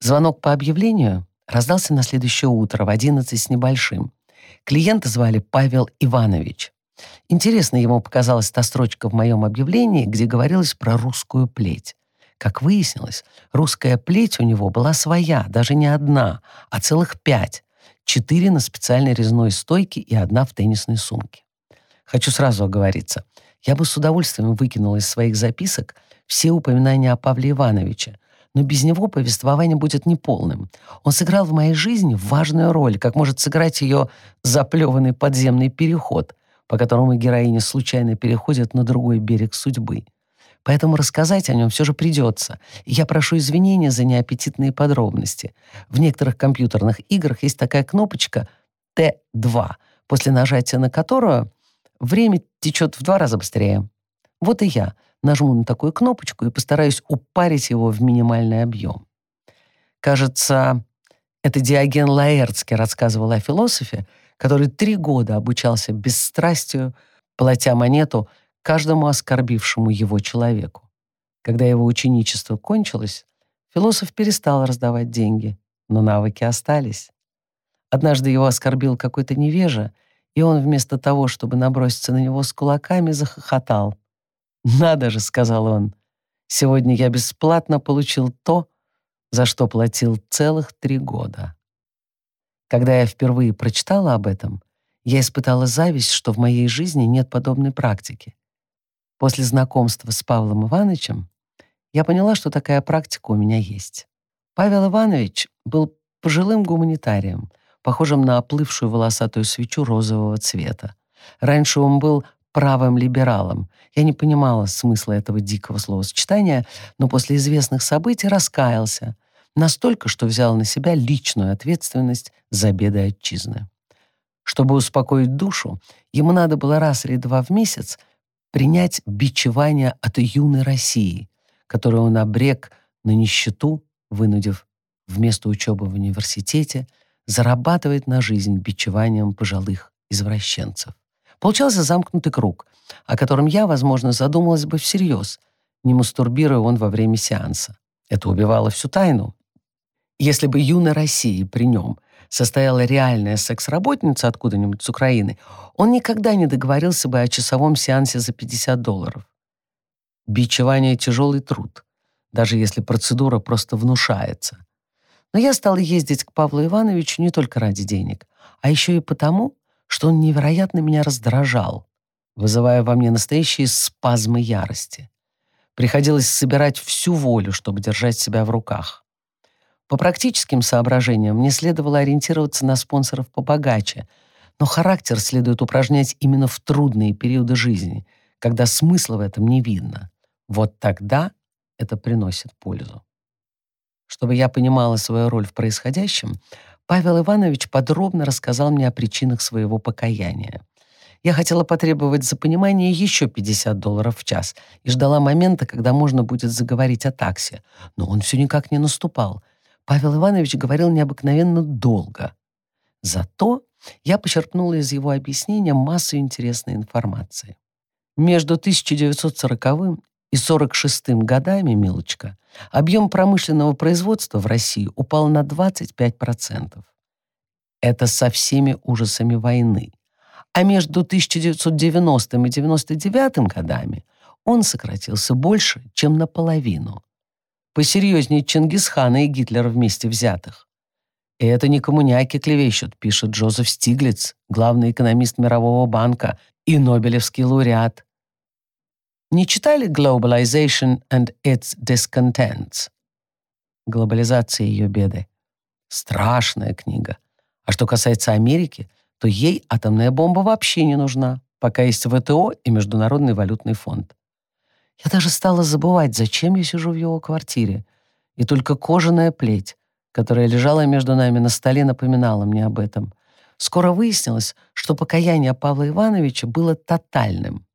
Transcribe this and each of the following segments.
Звонок по объявлению раздался на следующее утро в 11 с небольшим. Клиента звали Павел Иванович. Интересно ему показалась та строчка в моем объявлении, где говорилось про русскую плеть. Как выяснилось, русская плеть у него была своя, даже не одна, а целых пять. Четыре на специальной резной стойке и одна в теннисной сумке. Хочу сразу оговориться. Я бы с удовольствием выкинул из своих записок все упоминания о Павле Ивановиче, но без него повествование будет неполным. Он сыграл в моей жизни важную роль, как может сыграть ее заплеванный подземный переход, по которому героиня случайно переходит на другой берег судьбы. Поэтому рассказать о нем все же придется. Я прошу извинения за неаппетитные подробности. В некоторых компьютерных играх есть такая кнопочка Т2, после нажатия на которую время течет в два раза быстрее. Вот и я нажму на такую кнопочку и постараюсь упарить его в минимальный объем. Кажется, это Диоген Лаэртский рассказывал о философе, который три года обучался бесстрастию, платя монету каждому оскорбившему его человеку. Когда его ученичество кончилось, философ перестал раздавать деньги, но навыки остались. Однажды его оскорбил какой-то невежа, и он вместо того, чтобы наброситься на него с кулаками, захохотал. «Надо же», — сказал он, — «сегодня я бесплатно получил то, за что платил целых три года». Когда я впервые прочитала об этом, я испытала зависть, что в моей жизни нет подобной практики. После знакомства с Павлом Ивановичем я поняла, что такая практика у меня есть. Павел Иванович был пожилым гуманитарием, похожим на оплывшую волосатую свечу розового цвета. Раньше он был правым либералом. Я не понимала смысла этого дикого словосочетания, но после известных событий раскаялся. Настолько, что взял на себя личную ответственность за беды отчизны. Чтобы успокоить душу, ему надо было раз или два в месяц принять бичевание от юной России, которую он обрек на нищету, вынудив вместо учебы в университете зарабатывать на жизнь бичеванием пожилых извращенцев. Получался замкнутый круг, о котором я, возможно, задумалась бы всерьез, не мастурбируя он во время сеанса. Это убивало всю тайну. Если бы юная Россия при нем состояла реальная секс-работница откуда-нибудь с Украины, он никогда не договорился бы о часовом сеансе за 50 долларов. Бичевание — тяжелый труд, даже если процедура просто внушается. Но я стала ездить к Павлу Ивановичу не только ради денег, а еще и потому, что он невероятно меня раздражал, вызывая во мне настоящие спазмы ярости. Приходилось собирать всю волю, чтобы держать себя в руках. По практическим соображениям мне следовало ориентироваться на спонсоров побогаче, но характер следует упражнять именно в трудные периоды жизни, когда смысла в этом не видно. Вот тогда это приносит пользу. Чтобы я понимала свою роль в происходящем, Павел Иванович подробно рассказал мне о причинах своего покаяния. Я хотела потребовать за понимание еще 50 долларов в час и ждала момента, когда можно будет заговорить о таксе. Но он все никак не наступал. Павел Иванович говорил необыкновенно долго. Зато я почерпнула из его объяснения массу интересной информации. Между 1940 и 46 годами, милочка, объем промышленного производства в России упал на 25%. Это со всеми ужасами войны. А между 1990 и 1999 годами он сократился больше, чем наполовину. Посерьезнее Чингисхана и Гитлера вместе взятых. И это не коммуняки клевещут, пишет Джозеф Стиглиц, главный экономист Мирового банка и Нобелевский лауреат. Не читали «Globalization and its discontents»? Глобализация и ее беды. Страшная книга. А что касается Америки, то ей атомная бомба вообще не нужна, пока есть ВТО и Международный валютный фонд. Я даже стала забывать, зачем я сижу в его квартире. И только кожаная плеть, которая лежала между нами на столе, напоминала мне об этом. Скоро выяснилось, что покаяние Павла Ивановича было тотальным.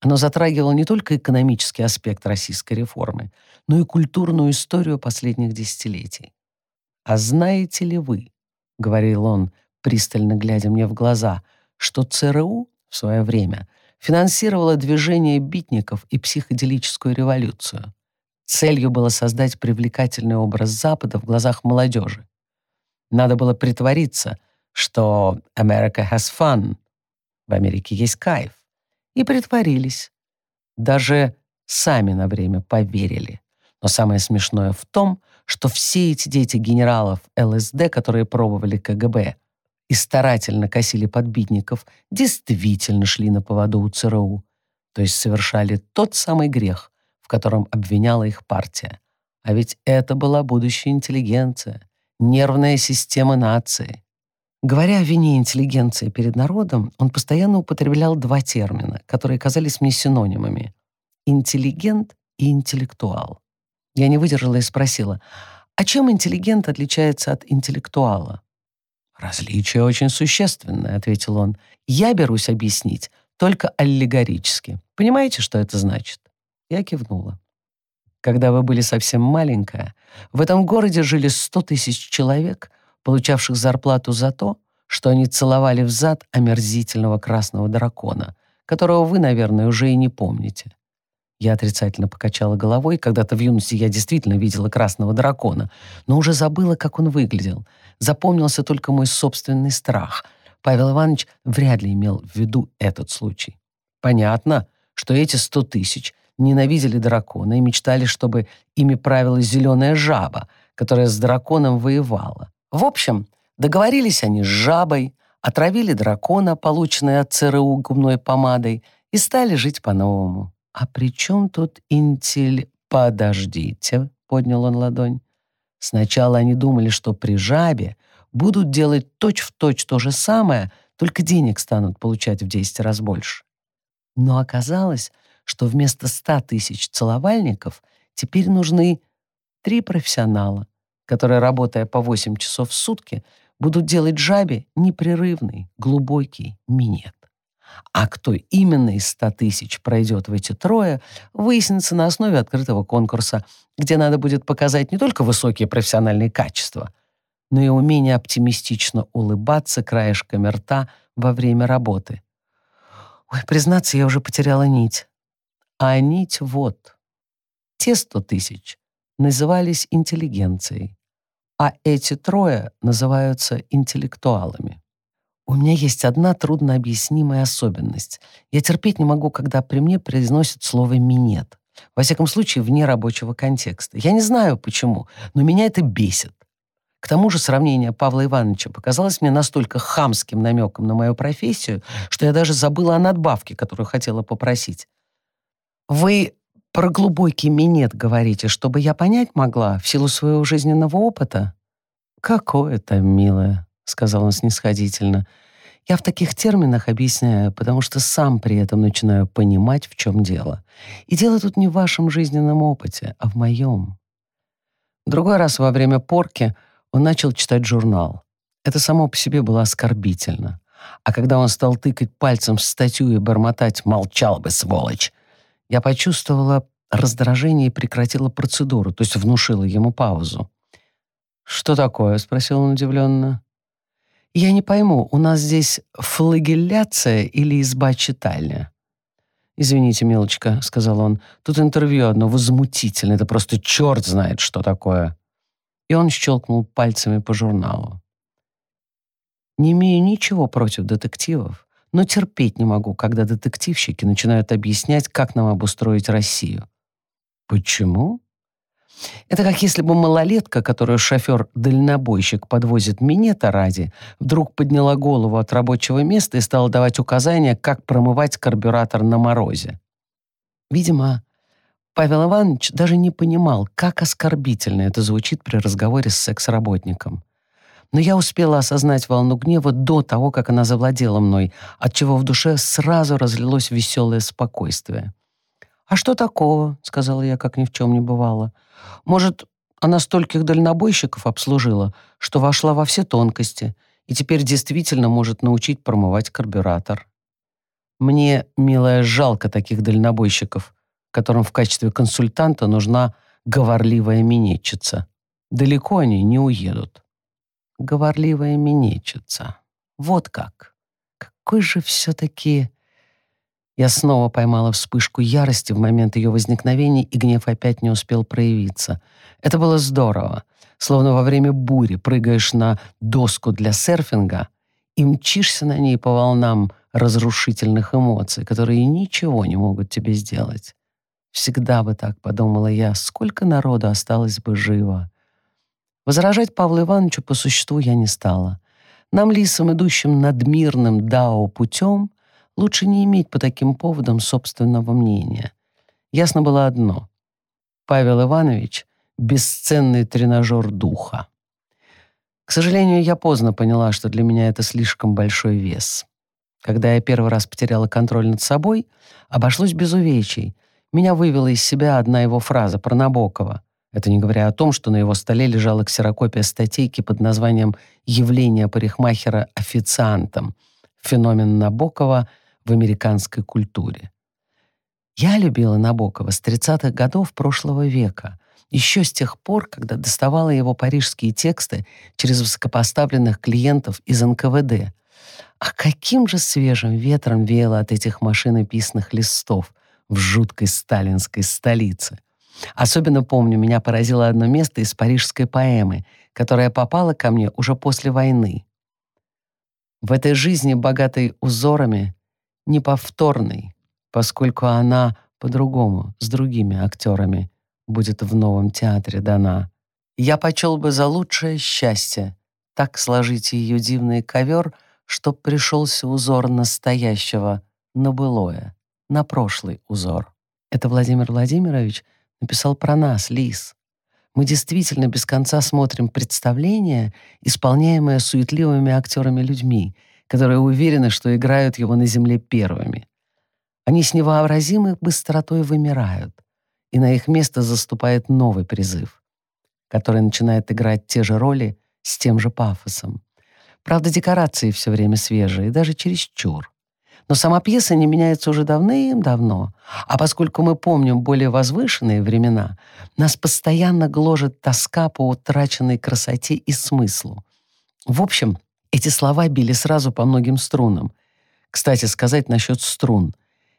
Оно затрагивало не только экономический аспект российской реформы, но и культурную историю последних десятилетий. «А знаете ли вы, — говорил он, пристально глядя мне в глаза, — что ЦРУ в свое время финансировало движение битников и психоделическую революцию? Целью было создать привлекательный образ Запада в глазах молодежи. Надо было притвориться, что America has fun, в Америке есть кайф. И притворились. Даже сами на время поверили. Но самое смешное в том, что все эти дети генералов ЛСД, которые пробовали КГБ и старательно косили подбитников, действительно шли на поводу у ЦРУ, то есть совершали тот самый грех, в котором обвиняла их партия. А ведь это была будущая интеллигенция, нервная система нации. Говоря о вине интеллигенции перед народом, он постоянно употреблял два термина, которые казались мне синонимами — интеллигент и интеллектуал. Я не выдержала и спросила, а чем интеллигент отличается от интеллектуала? «Различие очень существенное», — ответил он. «Я берусь объяснить только аллегорически. Понимаете, что это значит?» Я кивнула. Когда вы были совсем маленькая, в этом городе жили сто тысяч человек, получавших зарплату за то, что они целовали в зад омерзительного красного дракона, которого вы, наверное, уже и не помните. Я отрицательно покачала головой. Когда-то в юности я действительно видела красного дракона, но уже забыла, как он выглядел. Запомнился только мой собственный страх. Павел Иванович вряд ли имел в виду этот случай. Понятно, что эти сто тысяч ненавидели дракона и мечтали, чтобы ими правила зеленая жаба, которая с драконом воевала. В общем, договорились они с жабой, отравили дракона, полученный от ЦРУ губной помадой, и стали жить по-новому. «А при чем тут интель...» «Подождите», — поднял он ладонь. «Сначала они думали, что при жабе будут делать точь-в-точь точь то же самое, только денег станут получать в 10 раз больше. Но оказалось, что вместо 100 тысяч целовальников теперь нужны три профессионала, которые, работая по 8 часов в сутки, будут делать жабе непрерывный, глубокий минет. А кто именно из 100 тысяч пройдет в эти трое, выяснится на основе открытого конкурса, где надо будет показать не только высокие профессиональные качества, но и умение оптимистично улыбаться краешками рта во время работы. Ой, признаться, я уже потеряла нить. А нить вот. Те 100 тысяч назывались интеллигенцией, а эти трое называются интеллектуалами. У меня есть одна труднообъяснимая особенность. Я терпеть не могу, когда при мне произносят слово «минет». Во всяком случае, вне рабочего контекста. Я не знаю, почему, но меня это бесит. К тому же сравнение Павла Ивановича показалось мне настолько хамским намеком на мою профессию, что я даже забыла о надбавке, которую хотела попросить. «Вы про глубокий минет говорите, чтобы я понять могла в силу своего жизненного опыта?» «Какое-то, милое», — сказал он снисходительно. «Я в таких терминах объясняю, потому что сам при этом начинаю понимать, в чем дело. И дело тут не в вашем жизненном опыте, а в моем». Другой раз во время порки он начал читать журнал. Это само по себе было оскорбительно. А когда он стал тыкать пальцем в статью и бормотать «молчал бы, сволочь», я почувствовала раздражение и прекратила процедуру, то есть внушила ему паузу. «Что такое?» — спросил он удивленно. «Я не пойму, у нас здесь флагелляция или изба-читальня?» «Извините, милочка», — сказал он, — «тут интервью одно возмутительное, это просто черт знает, что такое». И он щелкнул пальцами по журналу. «Не имею ничего против детективов, но терпеть не могу, когда детективщики начинают объяснять, как нам обустроить Россию». «Почему?» Это как если бы малолетка, которую шофер-дальнобойщик подвозит минета ради, вдруг подняла голову от рабочего места и стала давать указания, как промывать карбюратор на морозе. Видимо, Павел Иванович даже не понимал, как оскорбительно это звучит при разговоре с секс-работником. Но я успела осознать волну гнева до того, как она завладела мной, отчего в душе сразу разлилось веселое спокойствие. «А что такого?» — сказала я, как ни в чем не бывало. «Может, она стольких дальнобойщиков обслужила, что вошла во все тонкости и теперь действительно может научить промывать карбюратор. Мне, милая, жалко таких дальнобойщиков, которым в качестве консультанта нужна говорливая минетчица. Далеко они не уедут». Говорливая минетчица. Вот как. Какой же все-таки Я снова поймала вспышку ярости в момент ее возникновения, и гнев опять не успел проявиться. Это было здорово. Словно во время бури прыгаешь на доску для серфинга и мчишься на ней по волнам разрушительных эмоций, которые ничего не могут тебе сделать. Всегда бы так, подумала я, сколько народу осталось бы живо. Возражать Павлу Ивановичу по существу я не стала. Нам, лисам, идущим над мирным дао путем, лучше не иметь по таким поводам собственного мнения. Ясно было одно. Павел Иванович — бесценный тренажер духа. К сожалению, я поздно поняла, что для меня это слишком большой вес. Когда я первый раз потеряла контроль над собой, обошлось без увечий. Меня вывела из себя одна его фраза про Набокова. Это не говоря о том, что на его столе лежала ксерокопия статейки под названием «Явление парикмахера официантом. Феномен Набокова в американской культуре». Я любила Набокова с 30-х годов прошлого века, еще с тех пор, когда доставала его парижские тексты через высокопоставленных клиентов из НКВД. А каким же свежим ветром веяло от этих машинописных листов в жуткой сталинской столице. Особенно помню, меня поразило одно место из парижской поэмы, которая попала ко мне уже после войны. В этой жизни, богатой узорами, неповторной, поскольку она по-другому, с другими актерами, будет в новом театре дана. Я почел бы за лучшее счастье так сложить ее дивный ковер, чтоб пришелся узор настоящего на былое, на прошлый узор. Это Владимир Владимирович написал про нас, Лис. Мы действительно без конца смотрим представление, исполняемое суетливыми актерами-людьми, которые уверены, что играют его на земле первыми. Они с невообразимой быстротой вымирают, и на их место заступает новый призыв, который начинает играть те же роли с тем же пафосом. Правда, декорации все время свежие, даже чересчур. Но сама пьеса не меняется уже давным-давно, а поскольку мы помним более возвышенные времена, нас постоянно гложет тоска по утраченной красоте и смыслу. В общем, эти слова били сразу по многим струнам. Кстати, сказать насчет струн.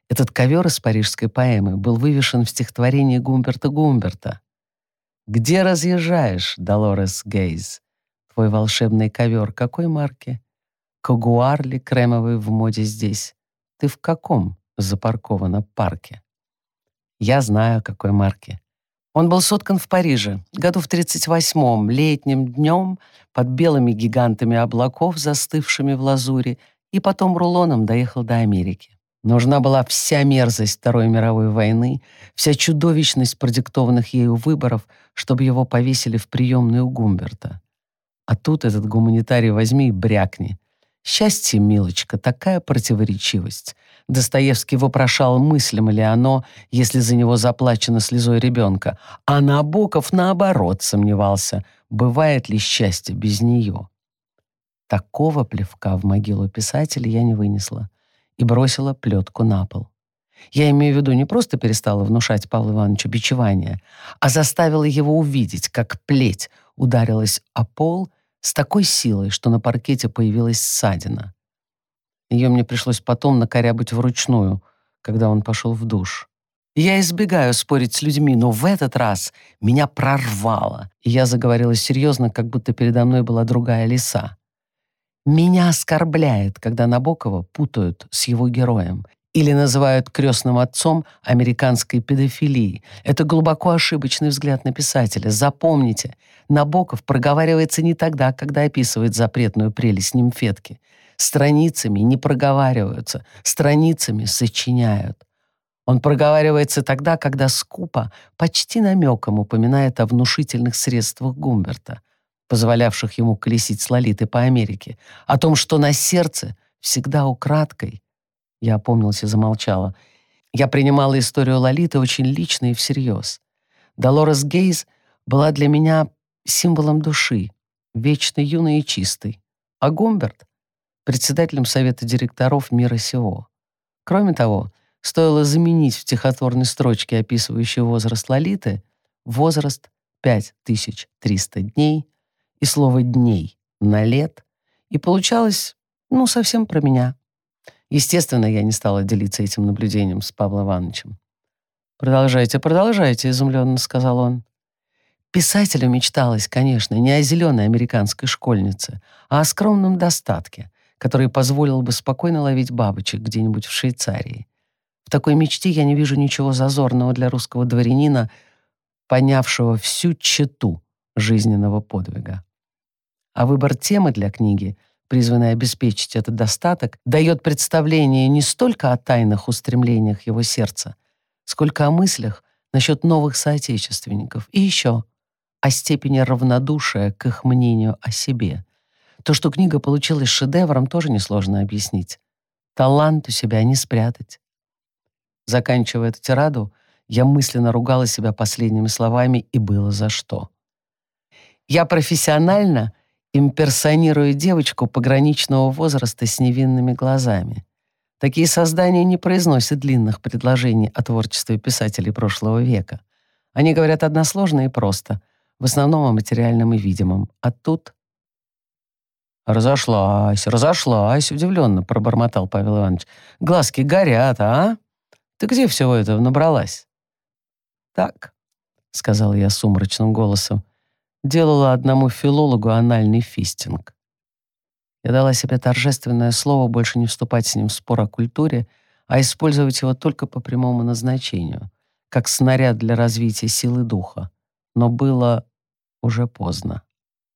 Этот ковер из парижской поэмы был вывешен в стихотворении Гумберта Гумберта. «Где разъезжаешь, Долорес Гейз? Твой волшебный ковер какой марки? Кагуар ли кремовый в моде здесь? Ты в каком запарковано парке? Я знаю, какой марки. Он был соткан в Париже, году в 38-м, летним днем, под белыми гигантами облаков, застывшими в лазуре, и потом рулоном доехал до Америки. Нужна была вся мерзость Второй мировой войны, вся чудовищность продиктованных ею выборов, чтобы его повесили в приемную Гумберта. А тут этот гуманитарий возьми и брякни. Счастье, милочка, такая противоречивость. Достоевский вопрошал, мыслимо ли оно, если за него заплачено слезой ребенка, а Набоков, наоборот, сомневался, бывает ли счастье без нее. Такого плевка в могилу писателя я не вынесла и бросила плетку на пол. Я имею в виду не просто перестала внушать Павлу Ивановичу бичевание, а заставила его увидеть, как плеть ударилась о пол с такой силой, что на паркете появилась ссадина. Ее мне пришлось потом накорябать вручную, когда он пошел в душ. Я избегаю спорить с людьми, но в этот раз меня прорвало, и я заговорила серьезно, как будто передо мной была другая лиса. Меня оскорбляет, когда Набокова путают с его героем, или называют крестным отцом американской педофилии. Это глубоко ошибочный взгляд на писателя. Запомните, Набоков проговаривается не тогда, когда описывает запретную прелесть нимфетки. Страницами не проговариваются, страницами сочиняют. Он проговаривается тогда, когда скупо, почти намеком упоминает о внушительных средствах Гумберта, позволявших ему колесить с Лолитой по Америке, о том, что на сердце всегда украдкой я опомнилась и замолчала. Я принимала историю Лолиты очень лично и всерьез. Долорес Гейз была для меня символом души, вечно юной и чистой, а Гумберт — председателем Совета директоров мира сего. Кроме того, стоило заменить в стихотворной строчке, описывающей возраст Лолиты, возраст 5300 дней и слово «дней» на лет, и получалось, ну, совсем про меня. Естественно, я не стала делиться этим наблюдением с Павлом Ивановичем. «Продолжайте, продолжайте», — изумленно сказал он. Писателю мечталось, конечно, не о зеленой американской школьнице, а о скромном достатке, который позволил бы спокойно ловить бабочек где-нибудь в Швейцарии. В такой мечте я не вижу ничего зазорного для русского дворянина, понявшего всю чету жизненного подвига. А выбор темы для книги — призванный обеспечить этот достаток, дает представление не столько о тайных устремлениях его сердца, сколько о мыслях насчет новых соотечественников и еще о степени равнодушия к их мнению о себе. То, что книга получилась шедевром, тоже несложно объяснить. Талант у себя не спрятать. Заканчивая эту тираду, я мысленно ругала себя последними словами, и было за что. Я профессионально имперсонируя девочку пограничного возраста с невинными глазами. Такие создания не произносят длинных предложений о творчестве писателей прошлого века. Они говорят односложно и просто, в основном о материальном и видимом. А тут... «Разошлась, разошлась», — удивленно пробормотал Павел Иванович. «Глазки горят, а? Ты где всего этого набралась?» «Так», — сказал я сумрачным голосом, делала одному филологу анальный фистинг. Я дала себе торжественное слово больше не вступать с ним в спор о культуре, а использовать его только по прямому назначению, как снаряд для развития силы духа. Но было уже поздно.